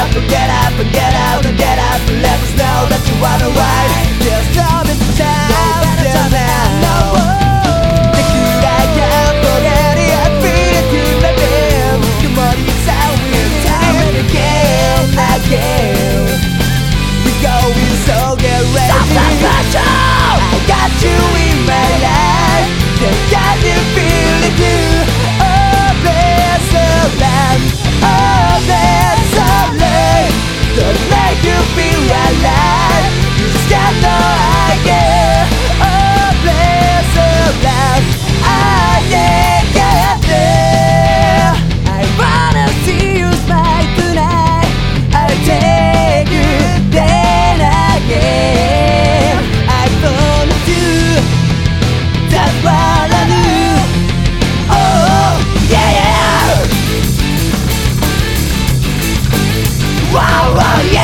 up, get up, get out, get up, let us know that you wanna ride. Wow, whoa, yeah.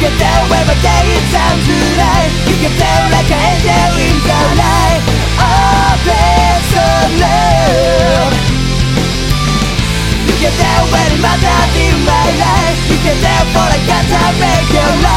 can tell when my day it to right You can tell like an angel in the light Oh, there's a love. You can tell when it matters in my life. You can tell for I can't make your life